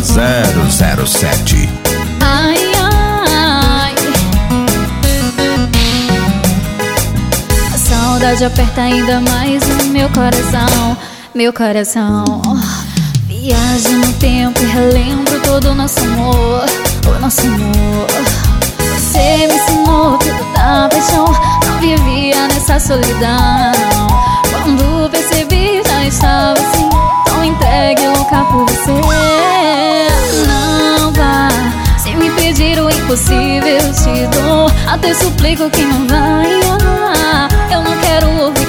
Banda 007 Ai, ai. A saudade aperta ainda mais o meu coração Meu coração. Viajo no tempo e relembro todo o nosso amor O nosso amor. Você me ensinou tudo da paixão Não vivia nessa solidão impossível te dou. Até suplico que não vai Eu não quero ouvir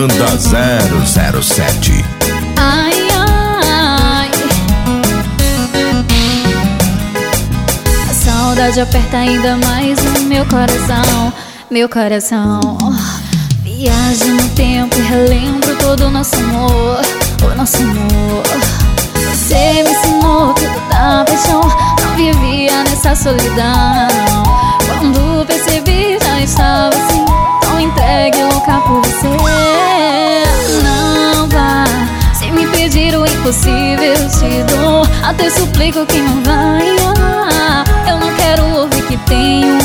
Banda 007 ai, ai. A saudade aperta ainda mais o meu coração Meu coração. Viajo no tempo e relembro todo o nosso amor O nosso amor. Você me ensinou tudo da paixão Não vivia nessa solidão o impossível te dou Até suplico que não vai Eu não quero ouvir que alguém